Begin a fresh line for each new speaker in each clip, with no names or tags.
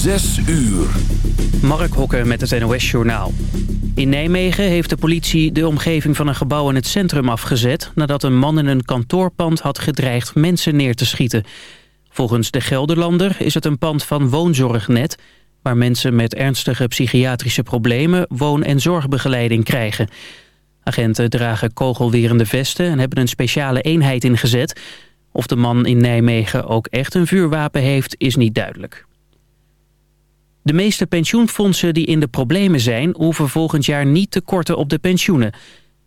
Zes uur.
Mark Hokker met het NOS Journaal. In Nijmegen heeft de politie de omgeving van een gebouw in het centrum afgezet... nadat een man in een kantoorpand had gedreigd mensen neer te schieten. Volgens de Gelderlander is het een pand van Woonzorgnet... waar mensen met ernstige psychiatrische problemen woon- en zorgbegeleiding krijgen. Agenten dragen kogelwerende vesten en hebben een speciale eenheid ingezet... Of de man in Nijmegen ook echt een vuurwapen heeft, is niet duidelijk. De meeste pensioenfondsen die in de problemen zijn... hoeven volgend jaar niet te korten op de pensioenen.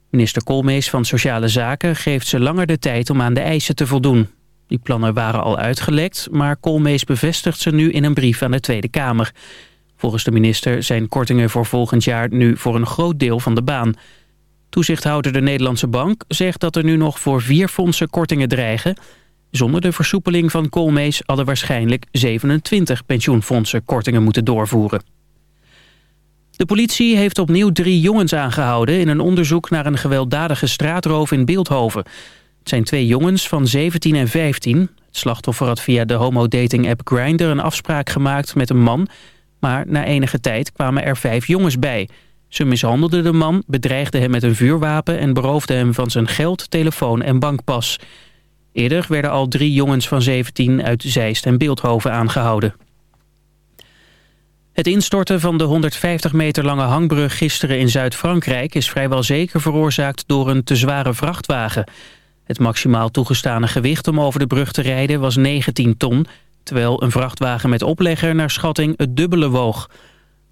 Minister Koolmees van Sociale Zaken geeft ze langer de tijd om aan de eisen te voldoen. Die plannen waren al uitgelekt, maar Koolmees bevestigt ze nu in een brief aan de Tweede Kamer. Volgens de minister zijn kortingen voor volgend jaar nu voor een groot deel van de baan. Toezichthouder de Nederlandse Bank zegt dat er nu nog voor vier fondsen kortingen dreigen... Zonder de versoepeling van Koolmees hadden waarschijnlijk 27 pensioenfondsen kortingen moeten doorvoeren. De politie heeft opnieuw drie jongens aangehouden in een onderzoek naar een gewelddadige straatroof in Beeldhoven. Het zijn twee jongens van 17 en 15. Het slachtoffer had via de homo-dating-app Grindr een afspraak gemaakt met een man, maar na enige tijd kwamen er vijf jongens bij. Ze mishandelden de man, bedreigden hem met een vuurwapen en beroofden hem van zijn geld, telefoon en bankpas. Eerder werden al drie jongens van 17 uit Zeist en Beeldhoven aangehouden. Het instorten van de 150 meter lange hangbrug gisteren in Zuid-Frankrijk... is vrijwel zeker veroorzaakt door een te zware vrachtwagen. Het maximaal toegestane gewicht om over de brug te rijden was 19 ton... terwijl een vrachtwagen met oplegger naar schatting het dubbele woog.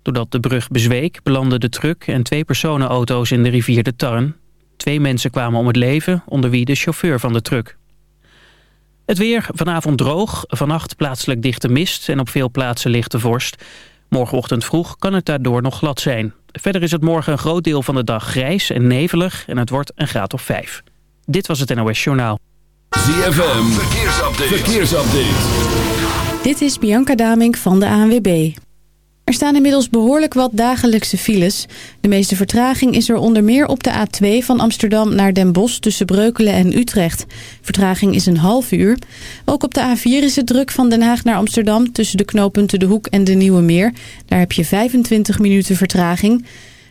Doordat de brug bezweek belanden de truck en twee personenauto's in de rivier de Tarn. Twee mensen kwamen om het leven, onder wie de chauffeur van de truck. Het weer vanavond droog, vannacht plaatselijk dichte mist en op veel plaatsen lichte vorst. Morgenochtend vroeg kan het daardoor nog glad zijn. Verder is het morgen een groot deel van de dag grijs en nevelig en het wordt een graad of vijf. Dit was het NOS Journaal.
ZFM, verkeersupdate. verkeersupdate.
Dit is Bianca Damink van de ANWB. Er staan inmiddels behoorlijk wat dagelijkse files. De meeste vertraging is er onder meer op de A2 van Amsterdam naar Den Bosch tussen Breukelen en Utrecht. Vertraging is een half uur. Ook op de A4 is het druk van Den Haag naar Amsterdam tussen de knooppunten De Hoek en de Nieuwe Meer. Daar heb je 25 minuten vertraging.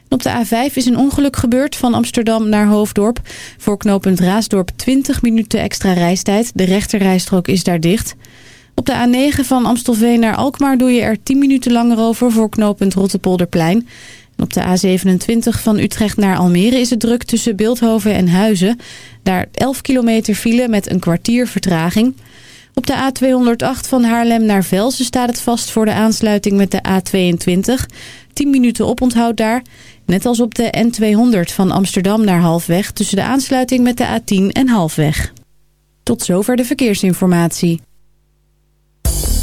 op de A5 is een ongeluk gebeurd van Amsterdam naar Hoofddorp. Voor knooppunt Raasdorp 20 minuten extra reistijd. De rechterrijstrook is daar dicht. Op de A9 van Amstelveen naar Alkmaar doe je er 10 minuten langer over voor knooppunt Rottepolderplein. Op de A27 van Utrecht naar Almere is het druk tussen Beeldhoven en Huizen. Daar 11 kilometer file met een kwartier vertraging. Op de A208 van Haarlem naar Velsen staat het vast voor de aansluiting met de A22. 10 minuten oponthoud daar. Net als op de N200 van Amsterdam naar Halfweg tussen de aansluiting met de A10 en Halfweg. Tot zover de verkeersinformatie.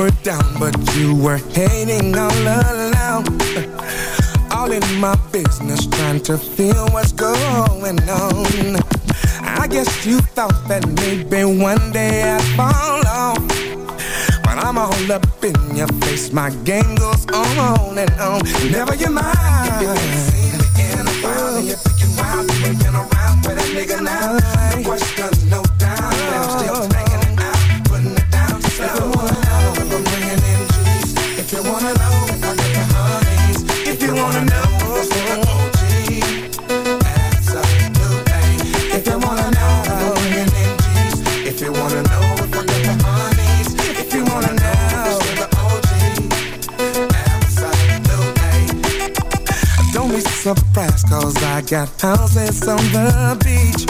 were down,
but you were hating all along. All in my business, trying to feel what's going on. I guess you thought that maybe one day I'd fall off. But I'm all up in your face, my game goes on and on. Never you mind. You seen me in a while, and you're thinking wild, you ain't been around with a nigga now. No question, no doubt, I'm still Cause I got houses on the beach.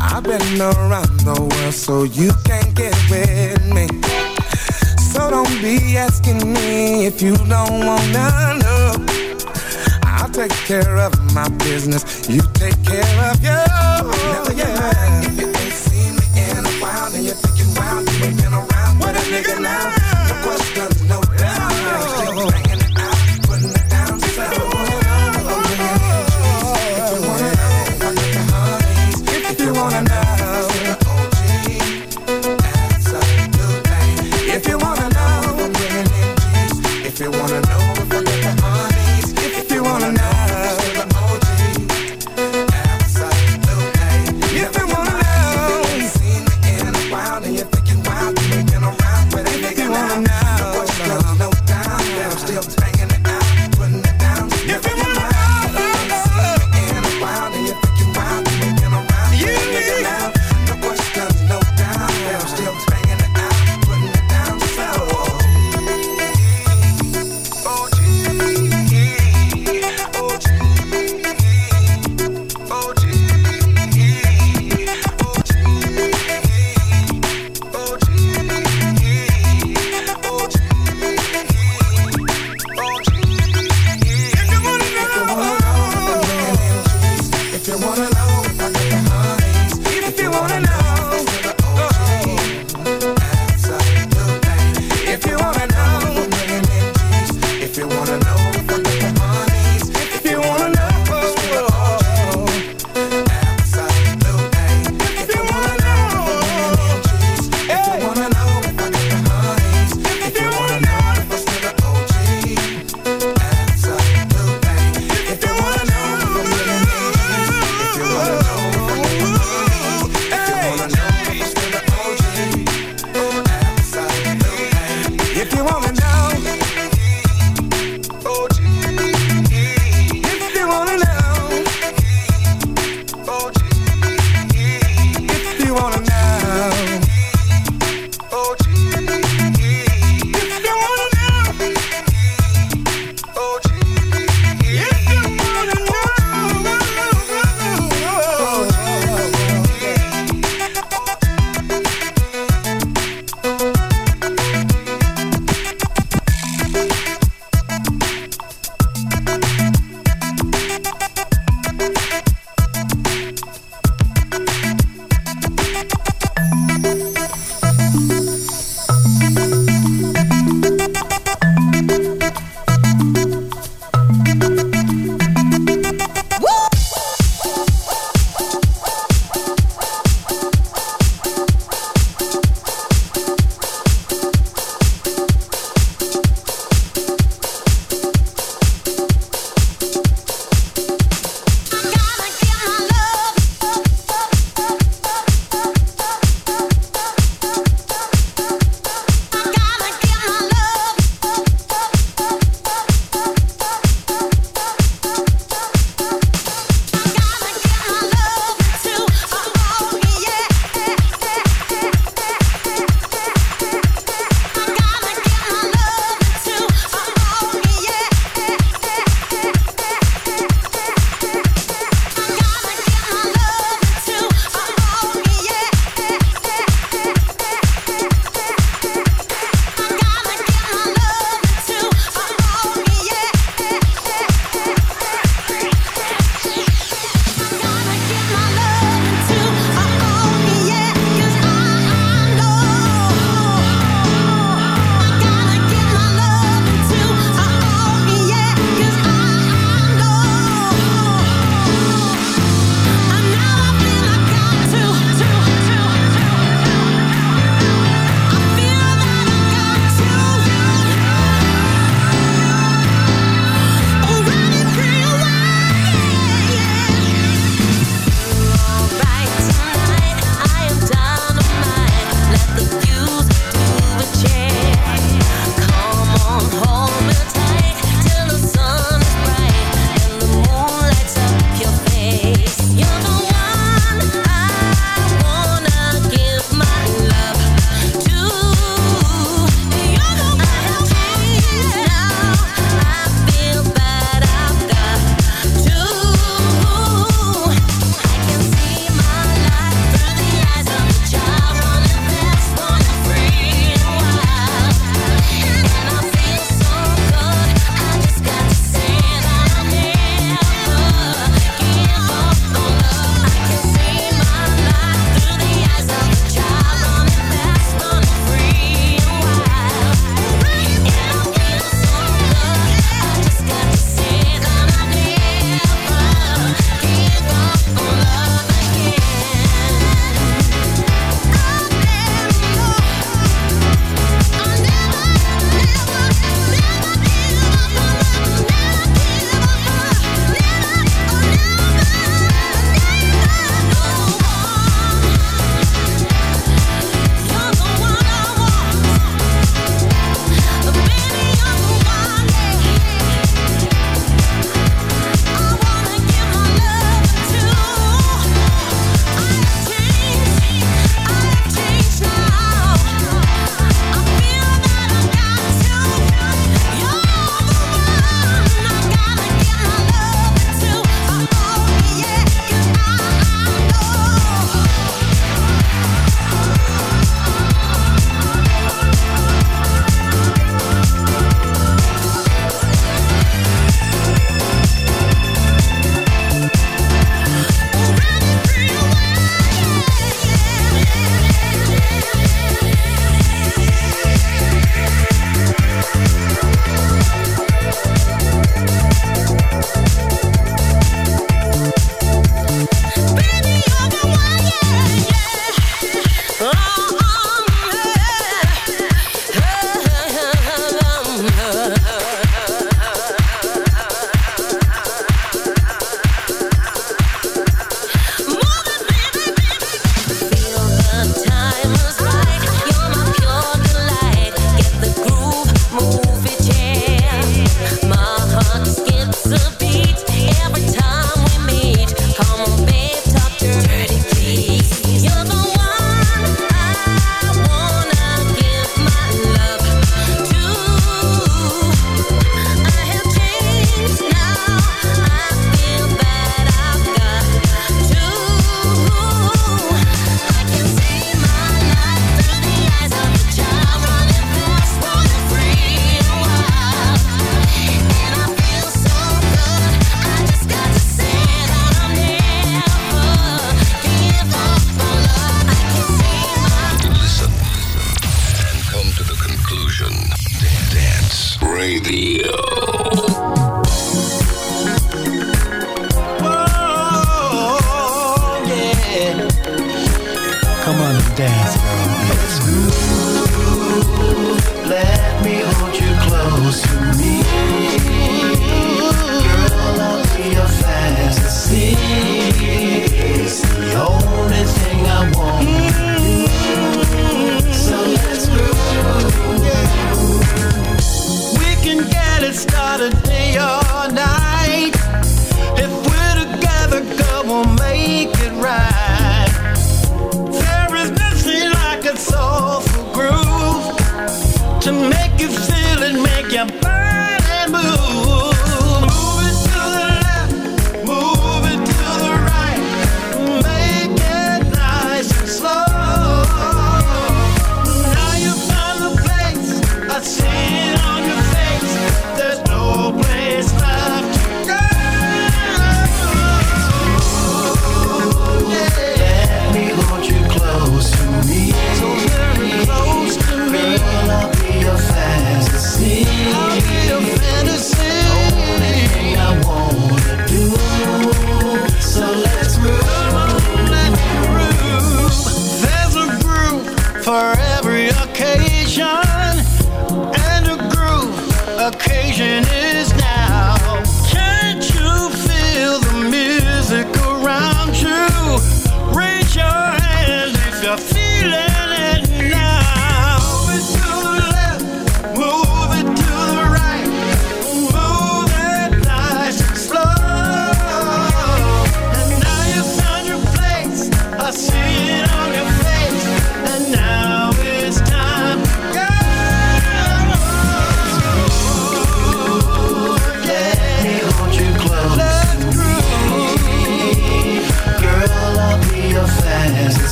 I've been around the world, so you can't get with me. So don't be asking me if you don't wanna know. I'll take care of my business. You take care of yours.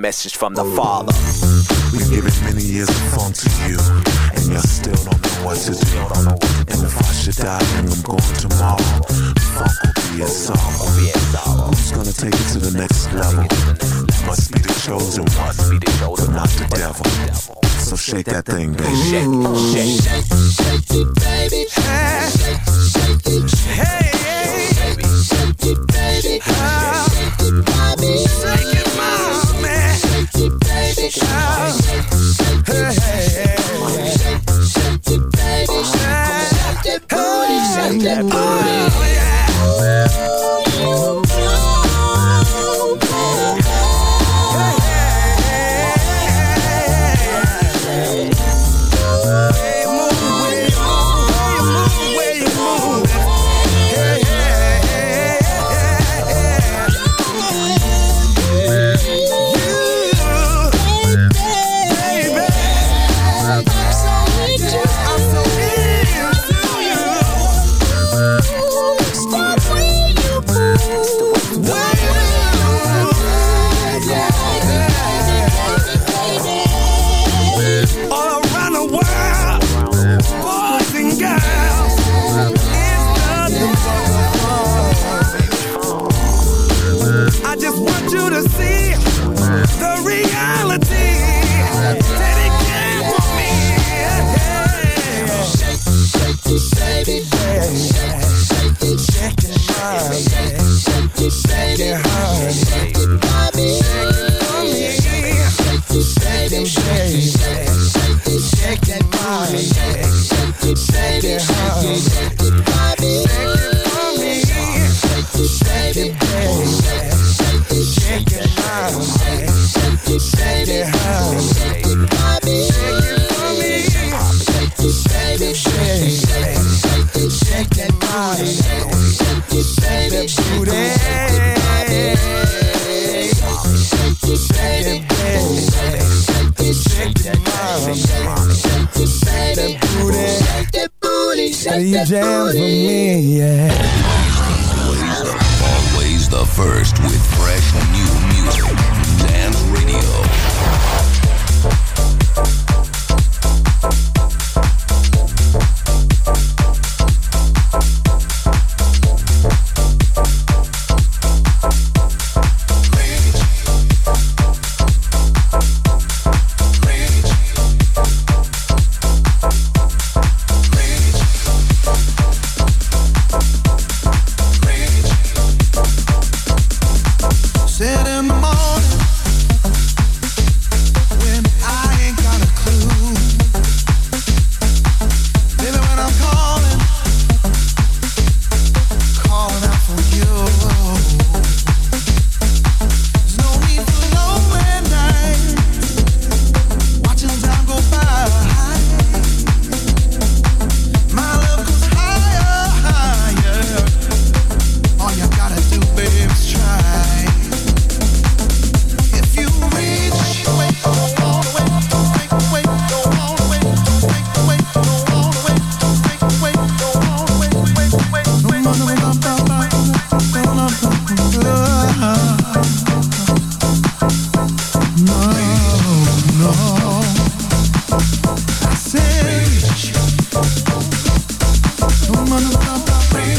message from the Father.
We've given many years of fun to you, and you still don't know what to do. And if I should die, then I'm going tomorrow. Funk will be a song. Who's gonna take it to the next level? Must be the chosen one, but not the devil. So shake that thing, baby.
Shake, shake, shake it, baby. Hey, shake it, hey, baby. Shake it, baby. Shake it, mommy. Shake it, Shake that booty, shake that booty.
Shake it, honey. Shake it, mommy. Shake it, baby. Shake it, mommy. Shake it, booty. Shake it, baby. Shake it, mommy. Shake that booty. Shake that booty. Shake you jam for me, yeah.
Always the first with fresh new music. Dance Radio.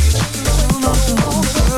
Don't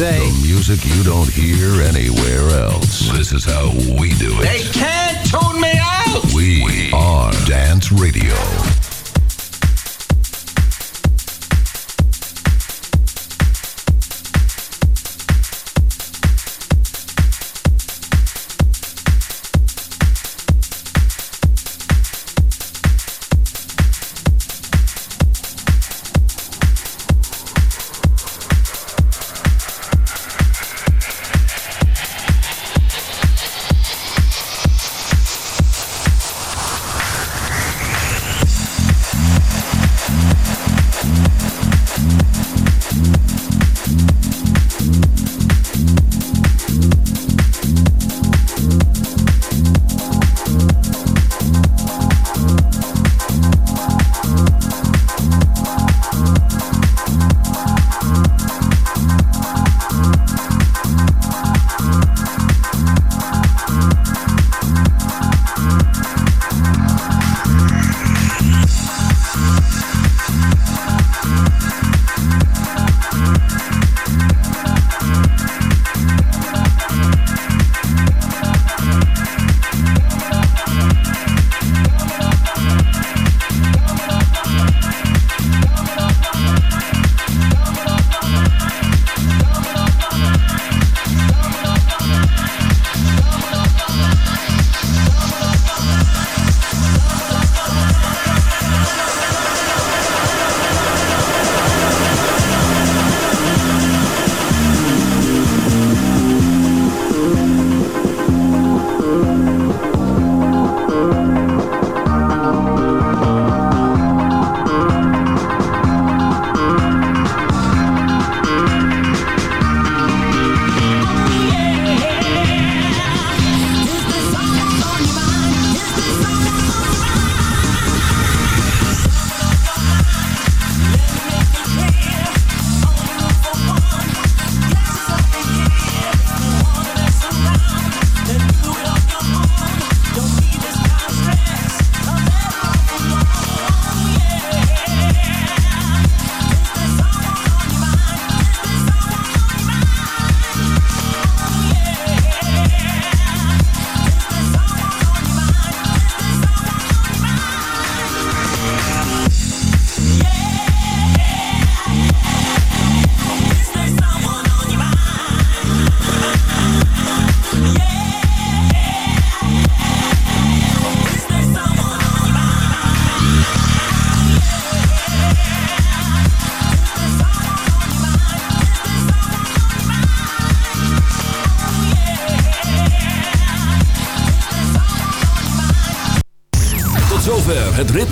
say.
The music you don't hear anywhere else. This is how we do it.
They can't tune me out!
We, we are Dance Radio.